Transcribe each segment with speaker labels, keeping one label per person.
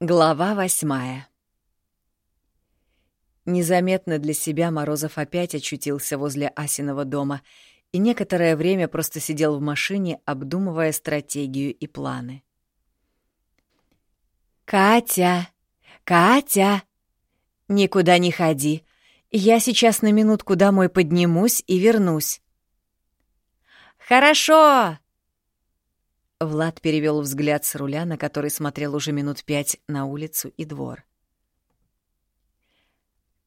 Speaker 1: Глава восьмая Незаметно для себя Морозов опять очутился возле Асиного дома и некоторое время просто сидел в машине, обдумывая стратегию и планы. «Катя! Катя! Никуда не ходи. Я сейчас на минутку домой поднимусь и вернусь». «Хорошо!» Влад перевел взгляд с руля, на который смотрел уже минут пять на улицу и двор.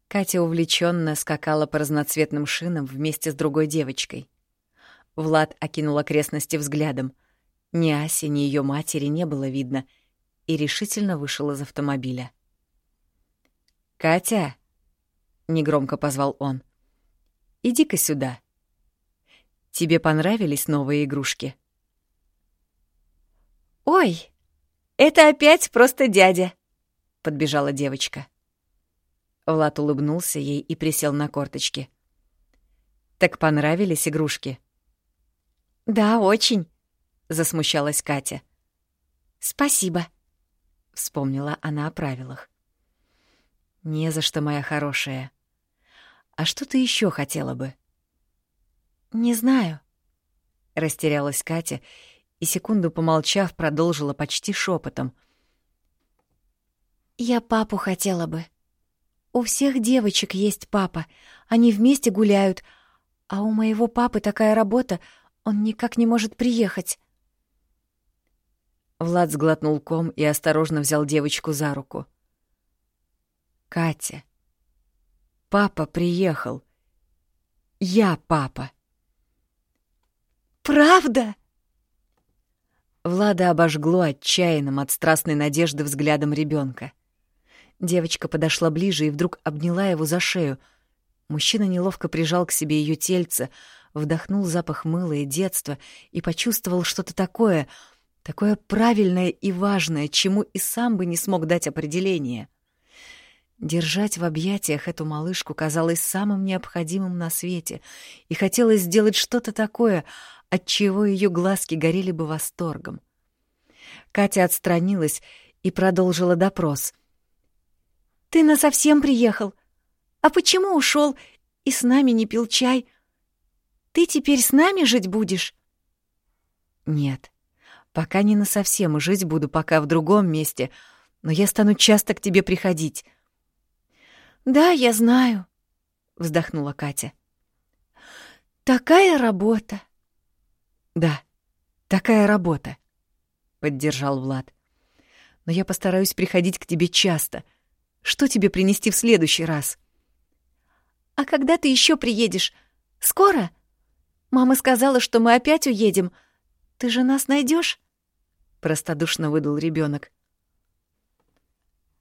Speaker 1: Катя увлеченно скакала по разноцветным шинам вместе с другой девочкой. Влад окинул окрестности взглядом. Ни Аси, ни ее матери не было видно, и решительно вышел из автомобиля. «Катя!» — негромко позвал он. «Иди-ка сюда. Тебе понравились новые игрушки?»
Speaker 2: «Ой, это опять просто дядя!» — подбежала девочка.
Speaker 1: Влад улыбнулся ей и присел на корточки. «Так понравились игрушки?»
Speaker 2: «Да, очень», —
Speaker 1: засмущалась Катя.
Speaker 2: «Спасибо», —
Speaker 1: вспомнила она о правилах. «Не за что, моя хорошая. А что ты еще хотела бы?»
Speaker 2: «Не знаю», —
Speaker 1: растерялась Катя и, секунду помолчав, продолжила почти шепотом.
Speaker 2: «Я папу хотела бы. У всех девочек есть папа. Они вместе гуляют. А у моего папы такая работа, он никак не может приехать».
Speaker 1: Влад сглотнул ком и осторожно взял девочку за руку. «Катя, папа приехал. Я папа».
Speaker 2: «Правда?»
Speaker 1: Влада обожгло отчаянным от страстной надежды взглядом ребенка. Девочка подошла ближе и вдруг обняла его за шею. Мужчина неловко прижал к себе ее тельце, вдохнул запах мыла и детства и почувствовал что-то такое, такое правильное и важное, чему и сам бы не смог дать определение. Держать в объятиях эту малышку казалось самым необходимым на свете, и хотелось сделать что-то такое, отчего ее глазки горели бы восторгом. Катя отстранилась и продолжила допрос.
Speaker 2: «Ты насовсем приехал? А почему ушел и с нами не пил чай? Ты теперь с нами жить будешь?»
Speaker 1: «Нет, пока не насовсем, и жить буду пока в другом месте, но я стану часто к тебе приходить».
Speaker 2: «Да, я знаю», — вздохнула Катя. «Такая работа!»
Speaker 1: «Да, такая работа», — поддержал Влад. «Но я постараюсь приходить к тебе часто. Что тебе принести в следующий раз?»
Speaker 2: «А когда ты еще приедешь? Скоро? Мама сказала, что мы опять уедем. Ты же нас найдешь?
Speaker 1: простодушно выдал ребенок.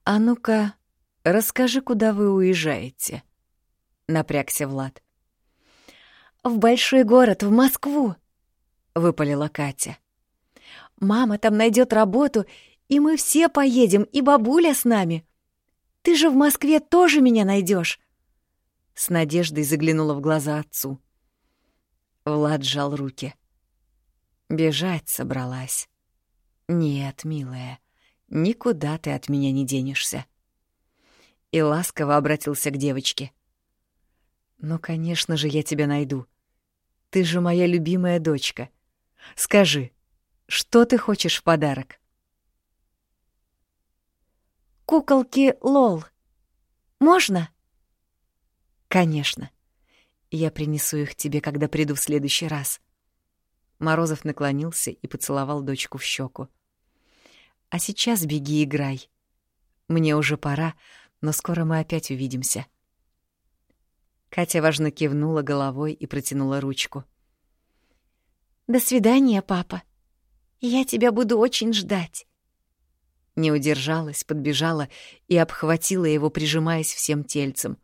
Speaker 1: «А ну-ка, расскажи, куда вы уезжаете?» — напрягся Влад.
Speaker 2: «В большой город, в Москву», —
Speaker 1: выпалила Катя.
Speaker 2: «Мама там найдет работу, и мы все поедем, и бабуля с нами. Ты же в Москве тоже меня найдешь.
Speaker 1: С надеждой заглянула в глаза отцу. Влад сжал руки. Бежать собралась. Нет, милая, никуда ты от меня не денешься. И ласково обратился к девочке. Ну, конечно же, я тебя найду. Ты же моя любимая дочка. Скажи, что ты хочешь в подарок?
Speaker 2: Куколки Лол. Можно?
Speaker 1: Конечно. Я принесу их тебе, когда приду в следующий раз. Морозов наклонился и поцеловал дочку в щеку. А сейчас беги играй. Мне уже пора, но скоро мы опять увидимся. Катя важно кивнула головой и протянула ручку.
Speaker 2: «До свидания, папа. Я тебя буду очень ждать».
Speaker 1: Не удержалась, подбежала и обхватила его, прижимаясь всем тельцем.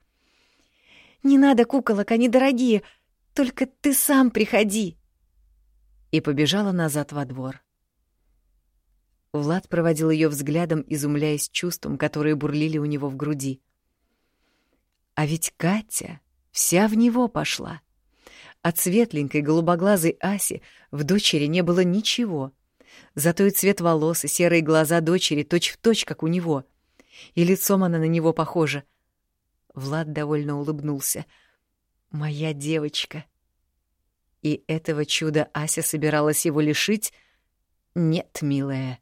Speaker 2: «Не надо куколок, они дорогие. Только ты сам приходи».
Speaker 1: И побежала назад во двор. Влад проводил ее взглядом, изумляясь чувствам, которые бурлили у него в груди. А ведь Катя вся в него пошла. От светленькой голубоглазой Аси в дочери не было ничего. Зато и цвет волос, и серые глаза дочери точь-в-точь, точь, как у него. И лицом она на него похожа. Влад довольно улыбнулся. «Моя девочка». И этого чуда Ася собиралась его лишить? Нет, милая,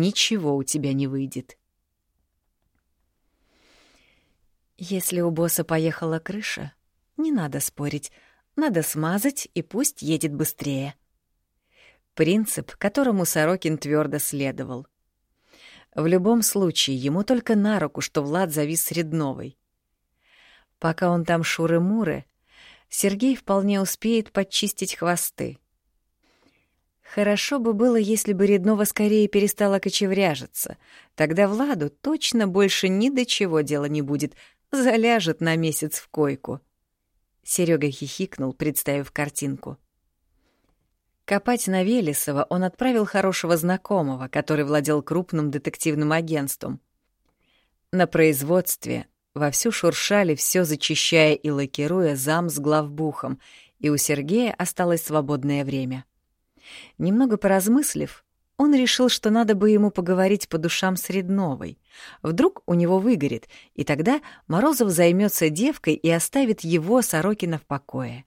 Speaker 1: ничего у тебя не выйдет.
Speaker 2: Если у босса поехала крыша, не надо спорить. Надо смазать, и пусть едет быстрее. Принцип, которому Сорокин твердо следовал. В любом случае, ему только на руку, что Влад завис Средновой. Пока он там шуры-муры, Сергей вполне успеет подчистить хвосты. Хорошо бы было, если бы Реднова скорее перестала кочевряжиться. Тогда Владу точно больше ни до чего дела не будет, заляжет на месяц в койку. Серега хихикнул, представив картинку. Копать на Велесова он отправил хорошего знакомого, который владел крупным детективным агентством. На производстве Вовсю шуршали, все зачищая и лакируя зам с главбухом, и у Сергея осталось свободное время. Немного поразмыслив, он решил, что надо бы ему поговорить по душам с Редновой. Вдруг у него выгорит, и тогда Морозов займется девкой и оставит его, Сорокина, в покое.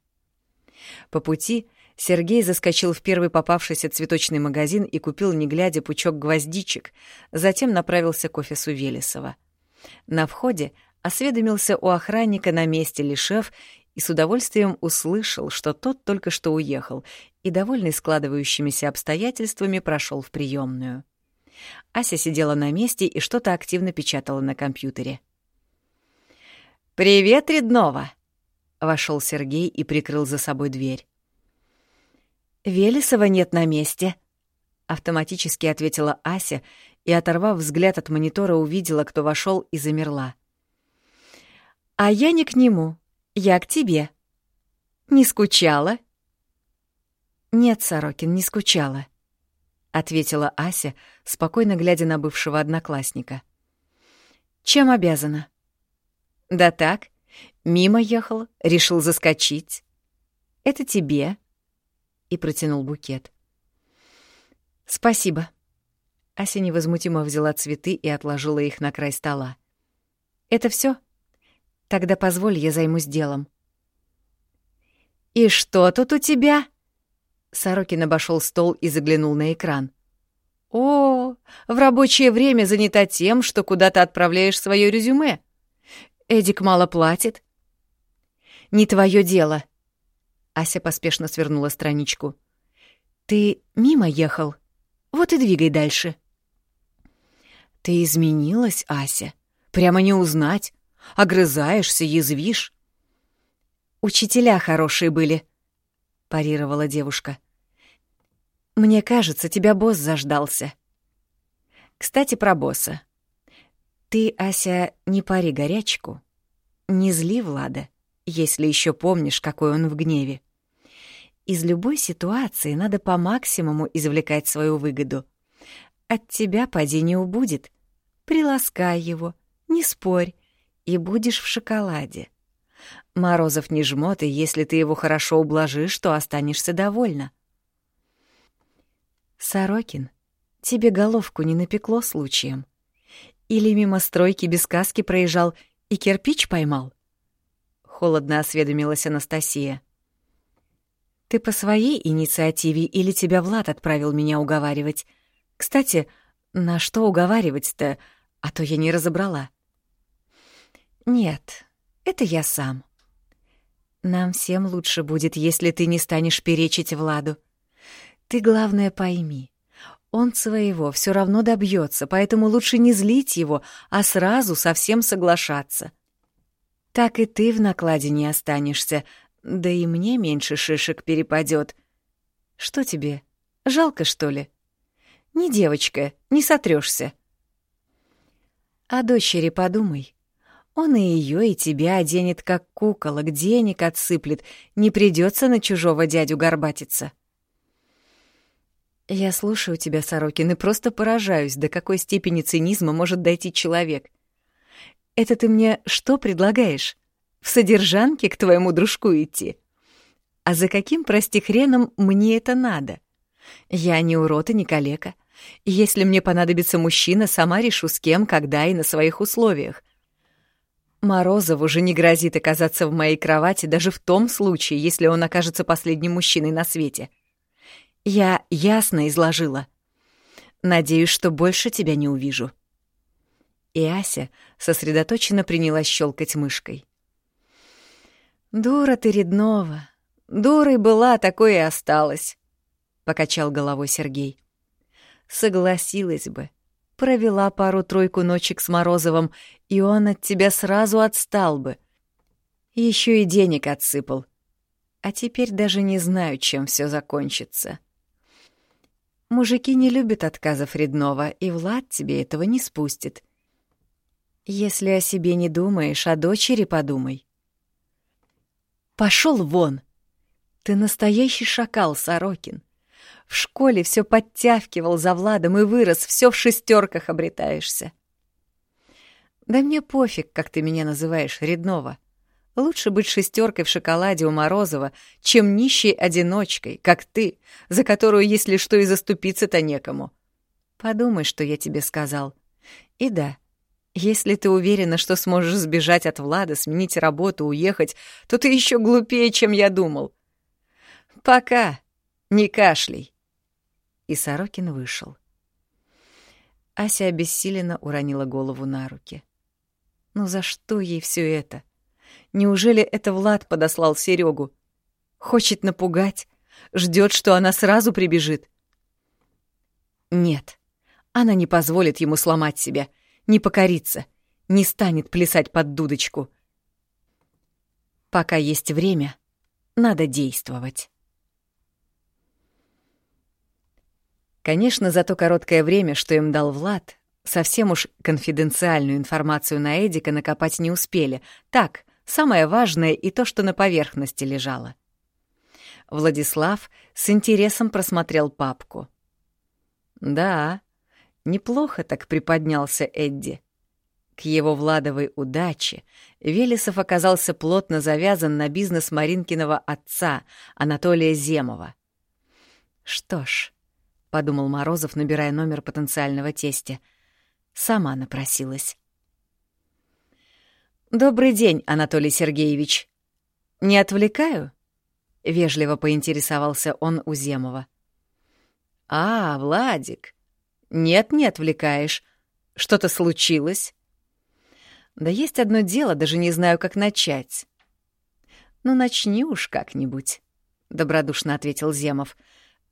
Speaker 2: По пути Сергей заскочил в первый попавшийся цветочный магазин и купил, не глядя, пучок гвоздичек, затем направился к офису Велесова. На входе осведомился у охранника, на месте ли шеф, и с удовольствием услышал, что тот только что уехал, и, довольный складывающимися обстоятельствами, прошел в приемную. Ася сидела на месте и что-то активно печатала на компьютере. «Привет, Реднова!» — вошел Сергей и прикрыл за собой дверь. «Велесова нет на месте», —
Speaker 1: автоматически ответила Ася и, оторвав взгляд от монитора, увидела, кто вошел, и замерла.
Speaker 2: А я не к нему, я к тебе. Не скучала? Нет, Сорокин, не скучала, ответила Ася, спокойно глядя на бывшего одноклассника. Чем обязана?
Speaker 1: Да так, мимо ехал, решил заскочить. Это тебе. И протянул букет.
Speaker 2: Спасибо.
Speaker 1: Ася невозмутимо взяла цветы и отложила их на край стола. Это все? Тогда позволь, я займусь делом.
Speaker 2: «И что тут у тебя?»
Speaker 1: Сорокин обошел стол и заглянул на экран.
Speaker 2: «О, в рабочее время занята тем, что куда то отправляешь свое резюме. Эдик мало платит».
Speaker 1: «Не твое дело». Ася поспешно свернула страничку.
Speaker 2: «Ты мимо ехал? Вот и двигай дальше».
Speaker 1: «Ты изменилась, Ася. Прямо не узнать. Огрызаешься, язвишь.
Speaker 2: «Учителя хорошие были», — парировала девушка. «Мне кажется, тебя босс заждался». «Кстати, про босса. Ты, Ася, не пари горячку. Не зли Влада, если еще помнишь, какой он в гневе. Из любой ситуации надо по максимуму извлекать свою выгоду. От тебя поди не убудет. Приласкай его, не спорь, и будешь в шоколаде. Морозов не жмот, и если ты его хорошо ублажишь, то останешься довольна. Сорокин, тебе головку не напекло случаем? Или мимо стройки без каски проезжал и кирпич поймал? Холодно осведомилась Анастасия. Ты по своей инициативе или тебя Влад отправил меня уговаривать? Кстати, на что уговаривать-то, а то я не разобрала. Нет, это я сам. Нам всем лучше будет, если ты не станешь перечить Владу. Ты, главное, пойми. Он своего все равно добьется, поэтому лучше не злить его, а сразу совсем соглашаться. Так и ты в накладе не останешься, да и мне меньше шишек перепадет. Что тебе, жалко, что ли? Не девочка, не сотрешься. О дочери подумай. Он и ее, и тебя оденет как куколок, денег отсыплет, не придется на чужого дядю горбатиться. Я слушаю тебя, Сорокин, и просто поражаюсь, до какой степени цинизма может дойти человек. Это ты мне что предлагаешь? В содержанке к твоему дружку идти? А за каким, прости хреном, мне это надо? Я не урод и не калека. Если мне понадобится мужчина, сама решу с кем, когда и на своих условиях. Морозову же не грозит оказаться в моей кровати даже в том случае, если он окажется последним мужчиной на свете. Я ясно изложила. Надеюсь, что больше тебя не увижу. И Ася сосредоточенно принялась щелкать мышкой. «Дура ты, Реднова. Дурой была, такой и осталась», — покачал головой Сергей. «Согласилась бы. Провела пару-тройку ночек с Морозовым, и он от тебя сразу отстал бы. Еще и денег отсыпал. А теперь даже не знаю, чем все закончится». Мужики не любят отказов Реднова, и Влад тебе этого не спустит. Если о себе не думаешь, о дочери подумай. Пошел вон! Ты настоящий шакал, Сорокин. В школе все подтявкивал за Владом и вырос, все в шестерках обретаешься. Да мне пофиг, как ты меня называешь, Реднова. Лучше быть шестеркой в шоколаде у Морозова, чем нищей одиночкой, как ты, за которую, если что, и заступиться-то некому. Подумай, что я тебе сказал. И да, если ты уверена, что сможешь сбежать от Влада, сменить работу, уехать, то ты еще глупее, чем я думал. Пока. Не кашляй. И Сорокин вышел. Ася обессиленно уронила голову на руки. Ну за что ей все это? Неужели это Влад подослал Серегу? Хочет напугать? Ждет, что она сразу прибежит? Нет, она не позволит ему сломать себя — не покорится, не станет плясать под дудочку. Пока есть время, надо действовать. Конечно, за то короткое время, что им дал Влад, совсем уж конфиденциальную информацию на Эдика накопать не успели. Так, самое важное и то, что на поверхности лежало. Владислав с интересом просмотрел папку. Да, Неплохо так приподнялся Эдди. К его Владовой удаче Велесов оказался плотно завязан на бизнес Маринкиного отца, Анатолия Земова. «Что ж», — подумал Морозов, набирая номер потенциального тестя, — «сама напросилась». «Добрый день, Анатолий Сергеевич. Не отвлекаю?» — вежливо поинтересовался он у Земова. «А, Владик, нет, не отвлекаешь. Что-то случилось? Да есть одно дело, даже не знаю, как начать. Ну, начни уж как-нибудь, — добродушно ответил Земов.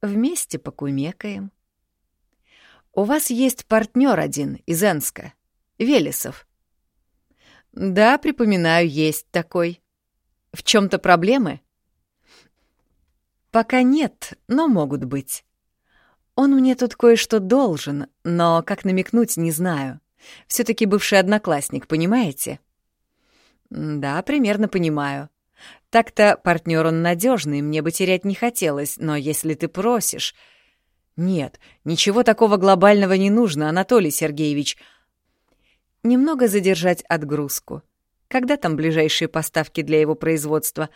Speaker 2: Вместе покумекаем. У вас есть партнер один из Энска, Велесов. Да, припоминаю, есть такой. В чем то проблемы? Пока нет, но могут быть. Он мне тут кое-что должен, но как намекнуть, не знаю. все таки бывший одноклассник, понимаете? Да, примерно понимаю. Так-то партнер он надежный, мне бы терять не хотелось, но если ты просишь... Нет, ничего такого глобального не нужно, Анатолий Сергеевич. Немного задержать отгрузку. Когда там ближайшие поставки для его производства?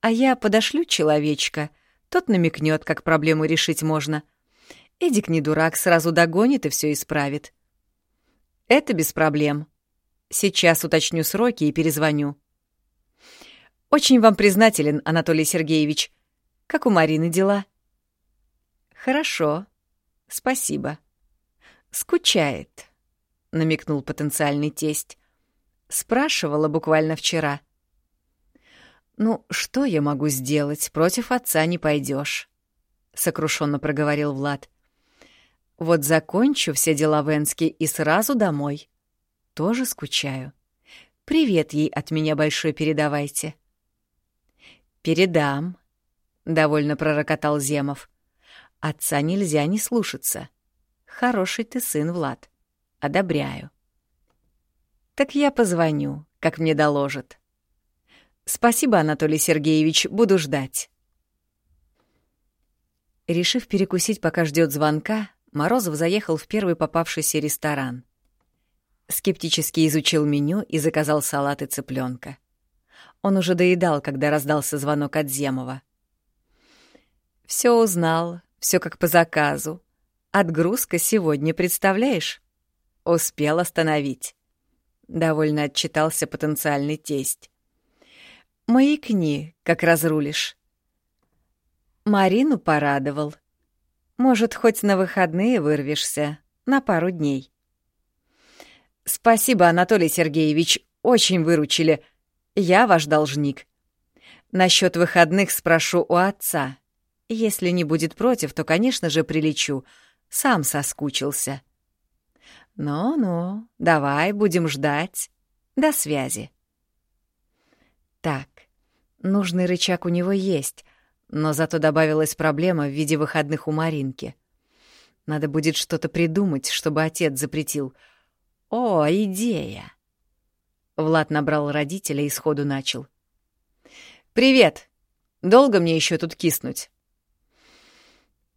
Speaker 2: А я подошлю человечка. Тот намекнет, как проблему решить можно — Эдик не дурак, сразу догонит и все исправит. Это без проблем. Сейчас уточню сроки и перезвоню. Очень вам признателен, Анатолий Сергеевич. Как у Марины дела? Хорошо. Спасибо. Скучает, намекнул потенциальный тесть. Спрашивала буквально вчера. Ну, что я могу сделать? Против отца не пойдешь, сокрушенно проговорил Влад. Вот закончу все дела в Энске и сразу домой. Тоже скучаю. Привет ей от меня большой передавайте. Передам, — довольно пророкотал Земов. Отца нельзя не слушаться. Хороший ты сын, Влад. Одобряю. Так я позвоню, как мне доложат. Спасибо, Анатолий Сергеевич, буду ждать. Решив перекусить, пока ждет звонка, Морозов заехал в первый попавшийся ресторан. Скептически изучил меню и заказал салат и цыпленка. Он уже доедал, когда раздался звонок от Земова. Все узнал, Все как по заказу. Отгрузка сегодня, представляешь? Успел остановить. Довольно отчитался потенциальный тесть. Маякни, как разрулишь. Марину порадовал. Может, хоть на выходные вырвешься, на пару дней. Спасибо, Анатолий Сергеевич, очень выручили. Я ваш должник. Насчет выходных спрошу у отца. Если не будет против, то, конечно же, прилечу. Сам соскучился. Ну-ну, давай, будем ждать. До связи. Так, нужный рычаг у него есть, но зато добавилась проблема в виде выходных у Маринки. Надо будет что-то придумать, чтобы отец запретил. О, идея! Влад набрал родителя и сходу начал. «Привет! Долго мне еще тут киснуть?»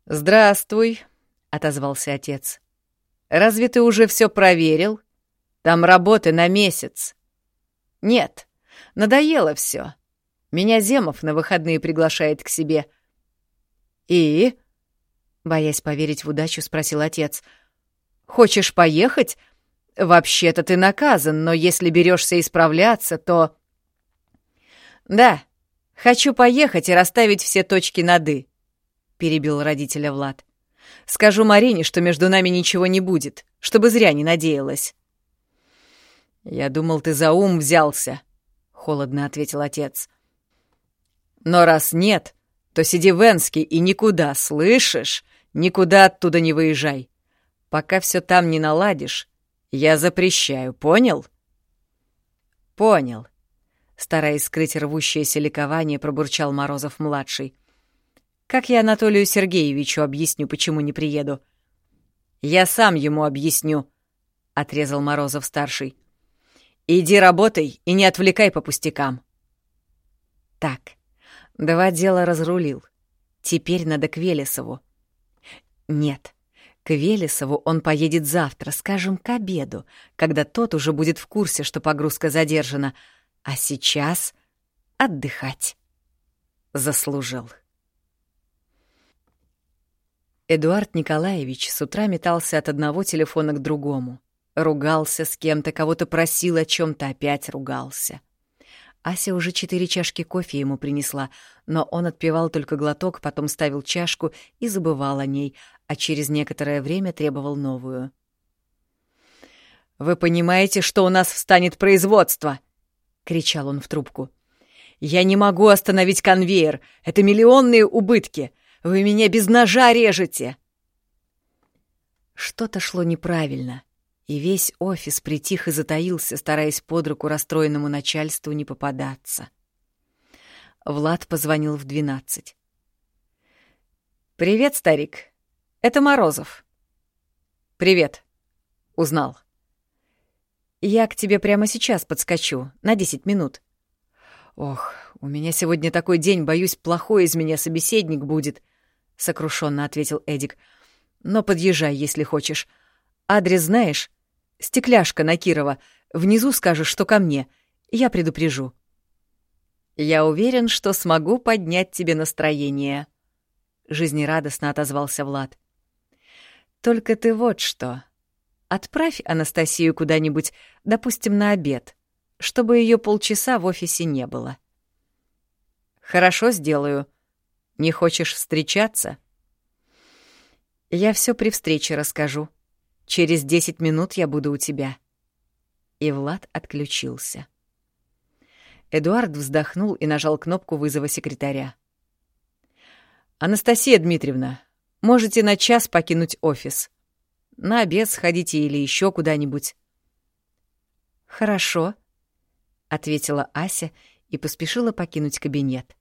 Speaker 2: «Здравствуй», — отозвался отец. «Разве ты уже все проверил? Там работы на месяц». «Нет, надоело все. Меня Земов на выходные приглашает к себе». «И?» — боясь поверить в удачу, спросил отец. «Хочешь поехать? Вообще-то ты наказан, но если берешься исправляться, то...» «Да, хочу поехать и расставить все точки над «и», — перебил родителя Влад. Скажу Марине, что между нами ничего не будет, чтобы зря не надеялась». «Я думал, ты за ум взялся», — холодно ответил отец. «Но раз нет, то сиди в Энске и никуда, слышишь? Никуда оттуда не выезжай. Пока все там не наладишь, я запрещаю, понял?» «Понял», — стараясь скрыть рвущееся ликование, пробурчал Морозов-младший. Как я Анатолию Сергеевичу объясню, почему не приеду? Я сам ему объясню, отрезал Морозов-старший. Иди работай и не отвлекай по пустякам. Так, два дела разрулил. Теперь надо к Велесову. Нет, к Велесову он поедет завтра, скажем, к обеду, когда тот уже будет в курсе, что погрузка задержана. А сейчас отдыхать. Заслужил. Эдуард Николаевич с утра метался от одного телефона к другому. Ругался с кем-то, кого-то просил о чем то опять ругался. Ася уже четыре чашки кофе ему принесла, но он отпивал только глоток, потом ставил чашку и забывал о ней, а через некоторое время требовал новую. «Вы понимаете, что у нас встанет производство?» — кричал он в трубку. «Я не могу остановить конвейер. Это миллионные убытки. Вы меня без ножа режете!» Что-то шло неправильно, и весь офис притих и затаился, стараясь под руку расстроенному начальству не попадаться. Влад позвонил в двенадцать. «Привет, старик. Это Морозов». «Привет. Узнал». «Я к тебе прямо сейчас подскочу, на десять минут». «Ох, у меня сегодня такой день, боюсь, плохой из меня собеседник будет сокрушенно ответил Эдик. Но подъезжай, если хочешь. Адрес знаешь? Стекляшка на Кирова. Внизу скажешь, что ко мне. Я предупрежу. Я уверен, что смогу поднять тебе настроение. Жизнерадостно отозвался Влад. Только ты вот что. Отправь Анастасию куда-нибудь, допустим, на обед, чтобы ее полчаса в офисе не было. Хорошо сделаю, не хочешь встречаться? Я все при встрече расскажу. Через десять минут я буду у тебя. И Влад отключился. Эдуард вздохнул и нажал кнопку вызова секретаря. «Анастасия Дмитриевна, можете на час покинуть офис. На обед сходите или еще куда-нибудь». «Хорошо», — ответила Ася и поспешила покинуть кабинет.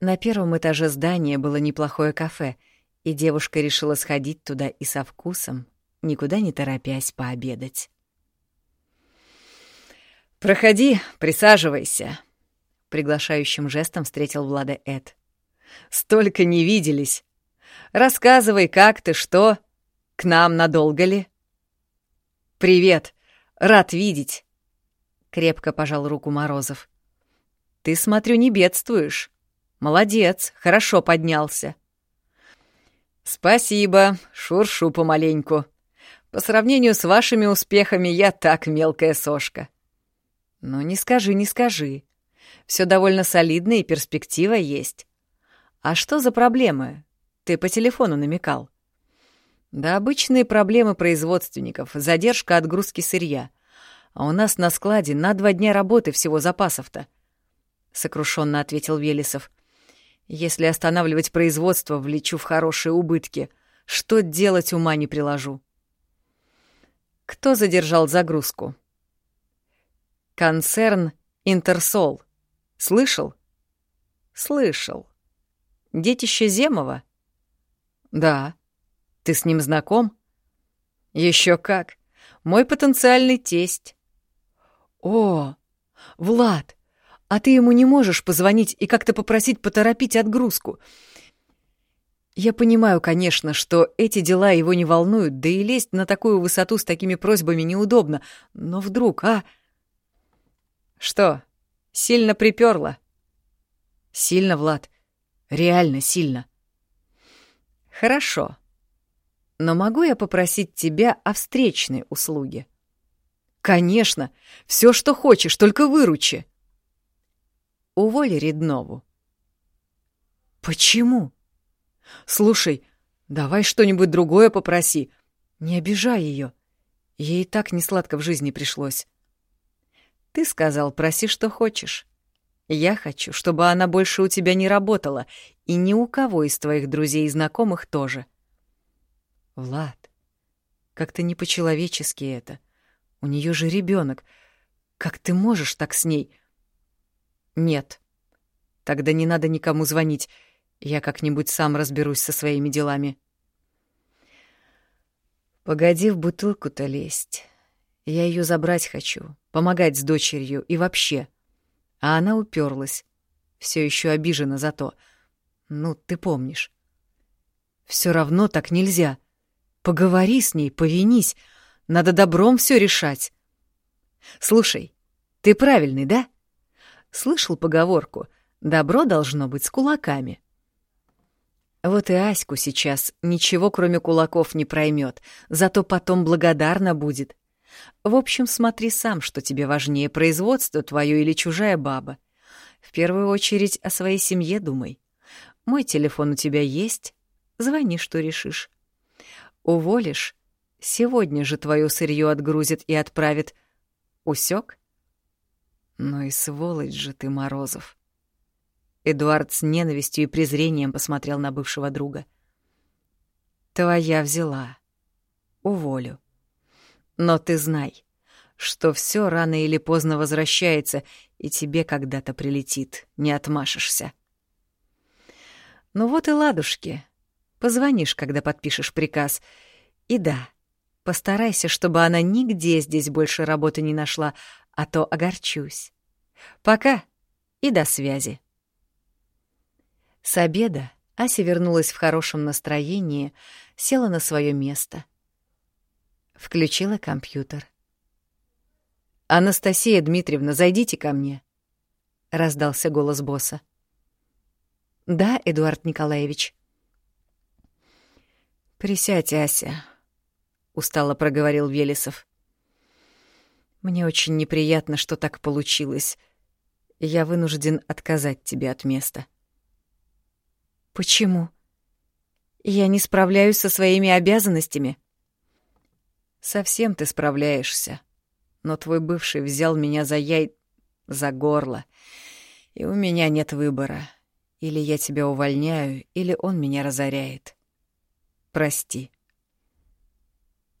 Speaker 2: На первом этаже здания было неплохое кафе, и девушка решила сходить туда и со вкусом, никуда не торопясь пообедать. «Проходи, присаживайся», — приглашающим жестом встретил Влада Эд. «Столько не виделись. Рассказывай, как ты, что? К нам надолго ли?» «Привет, рад видеть», — крепко пожал руку Морозов. «Ты, смотрю, не бедствуешь». Молодец, хорошо поднялся. «Спасибо, шуршу помаленьку. По сравнению с вашими успехами я так мелкая сошка». «Ну, не скажи, не скажи. Все довольно солидно и перспектива есть. А что за проблемы? Ты по телефону намекал». «Да обычные проблемы производственников, задержка отгрузки сырья. А у нас на складе на два дня работы всего запасов-то», — сокрушенно ответил Велесов. «Если останавливать производство, влечу в хорошие убытки. Что делать, ума не приложу». «Кто задержал загрузку?» «Концерн Интерсол. Слышал?» «Слышал. Детище Земова?» «Да. Ты с ним знаком?» Еще как. Мой потенциальный тесть. «О, Влад, а ты ему не можешь позвонить и как-то попросить поторопить отгрузку?» Я понимаю, конечно, что эти дела его не волнуют, да и лезть на такую высоту с такими просьбами неудобно, но вдруг, а? Что, сильно приперло? Сильно, Влад, реально сильно. Хорошо. Но могу я попросить тебя о встречной услуге? «Конечно! Все, что хочешь, только выручи!» «Уволи Реднову». «Почему?» «Слушай, давай что-нибудь другое попроси. Не обижай ее. Ей и так несладко в жизни пришлось». «Ты сказал, проси, что хочешь. Я хочу, чтобы она больше у тебя не работала, и ни у кого из твоих друзей и знакомых тоже». «Влад, как-то не по-человечески это. У нее же ребенок. Как ты можешь так с ней? Нет. Тогда не надо никому звонить. Я как-нибудь сам разберусь со своими делами. Погоди в бутылку-то лезть. Я ее забрать хочу, помогать с дочерью и вообще. А она уперлась. Все еще обижена за то. Ну, ты помнишь. Все равно так нельзя. Поговори с ней, повинись. Надо добром все решать. Слушай, ты правильный, да? Слышал поговорку «добро должно быть с кулаками». Вот и Аську сейчас ничего, кроме кулаков, не проймет, зато потом благодарна будет. В общем, смотри сам, что тебе важнее, производство твое или чужая баба. В первую очередь о своей семье думай. Мой телефон у тебя есть, звони, что решишь. Уволишь Сегодня же твое сырье отгрузит и отправит. Усек? Ну и сволочь же ты, Морозов. Эдуард с ненавистью и презрением посмотрел на бывшего друга. Твоя взяла. Уволю. Но ты знай, что все рано или поздно возвращается, и тебе когда-то прилетит, не отмашешься. Ну вот и ладушки. Позвонишь, когда подпишешь приказ. И да, Постарайся, чтобы она нигде здесь больше работы не нашла, а то огорчусь. Пока и до связи. С обеда Ася вернулась в хорошем настроении, села на свое место. Включила компьютер. «Анастасия Дмитриевна, зайдите ко мне», — раздался голос босса. «Да, Эдуард Николаевич». «Присядь, Ася», устало проговорил Велесов. Мне очень неприятно, что так получилось. Я вынужден отказать тебе от места. Почему? Я не справляюсь со своими обязанностями. Совсем ты справляешься. Но твой бывший взял меня за яй... за горло. И у меня нет выбора. Или я тебя увольняю, или он меня разоряет. Прости.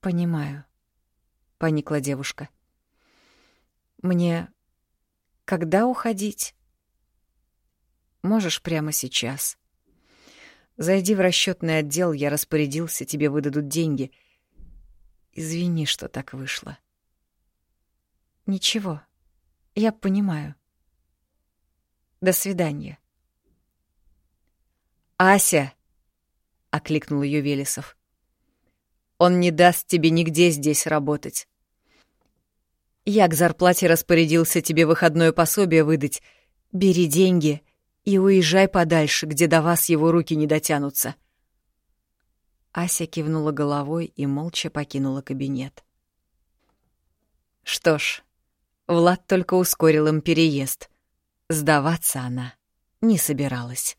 Speaker 2: «Понимаю», — поникла девушка. «Мне когда уходить?» «Можешь прямо сейчас. Зайди в расчетный отдел, я распорядился, тебе выдадут деньги. Извини, что так вышло». «Ничего, я понимаю. До свидания». «Ася!» — окликнул ее Велесов. Он не даст тебе нигде здесь работать. Я к зарплате распорядился тебе выходное пособие выдать. Бери деньги и уезжай подальше, где до вас его руки не дотянутся.
Speaker 1: Ася кивнула головой и молча покинула кабинет. Что ж, Влад только ускорил им переезд. Сдаваться она не собиралась.